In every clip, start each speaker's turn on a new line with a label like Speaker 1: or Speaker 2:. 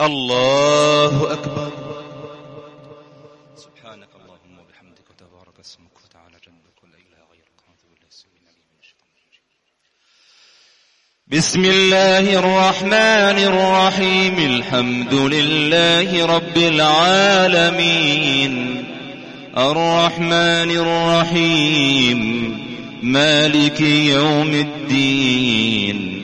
Speaker 1: الله أكبر. سبحانك اللهم وبحمدك وتبارك اسمك وتعالى جنبك ولا إله غيرك. أعوذ بالله السميع العليم من الشيطان الرجيم. بسم الله الرحمن الرحيم. الحمد لله رب العالمين. الرحمن الرحيم. مالك يوم الدين.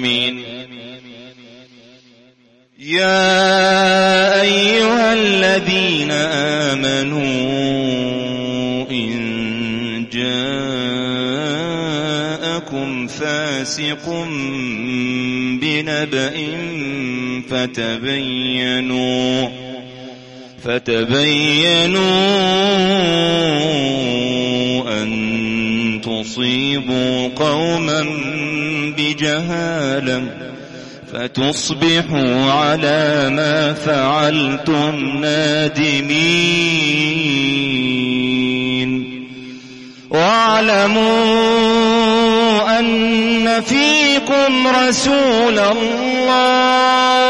Speaker 1: آمين يا أيها الذين آمنوا إن جاءكم فاسق بنبأ فتبينوا فتبينوا أن تصيبوا قوما بجهالة فتصبحوا على ما فعلتم نادمين. واعلموا أن فيكم رسول الله.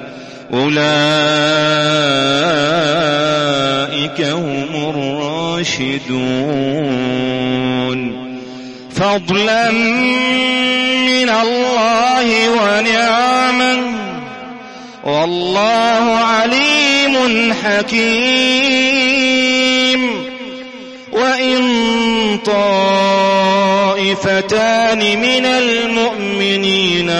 Speaker 1: أولئك هم الراشدون. فضلا من الله ونعما. والله عليم حكيم. وإن طائفتان من المؤمنين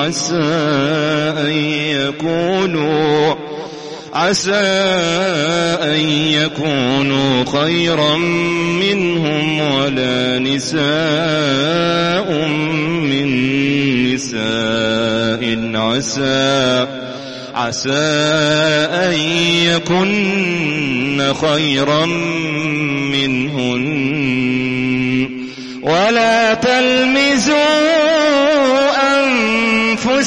Speaker 1: عسى أن يكونوا عسى أن يكونوا خيرا منهم ولا نساء من نساء. عسى عسى أن يكن خيرا منهن. ولا تلمزوا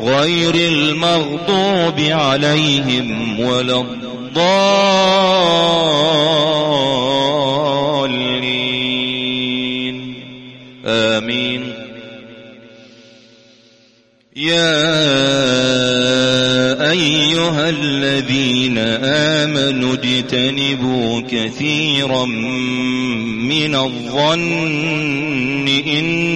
Speaker 2: غير المغضوب عليهم ولا الضالين. آمين. يا أيها الذين آمنوا اجتنبوا كثيرا من الظن إن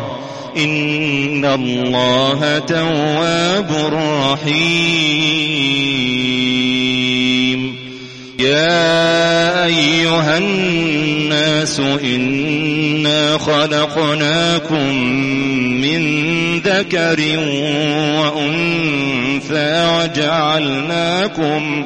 Speaker 2: إن الله تواب رحيم يا أيها الناس إنا خلقناكم من ذكر وأنثى وجعلناكم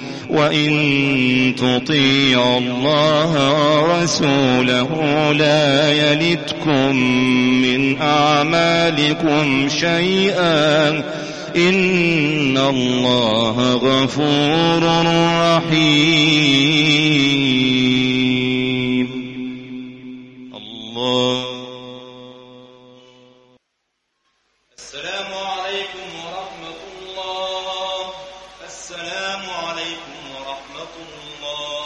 Speaker 2: وإن تطيعوا الله ورسوله لا يلدكم من أعمالكم شيئا. إن الله غفور رحيم. الله. السلام عليكم ورحمة الله. السلام الله.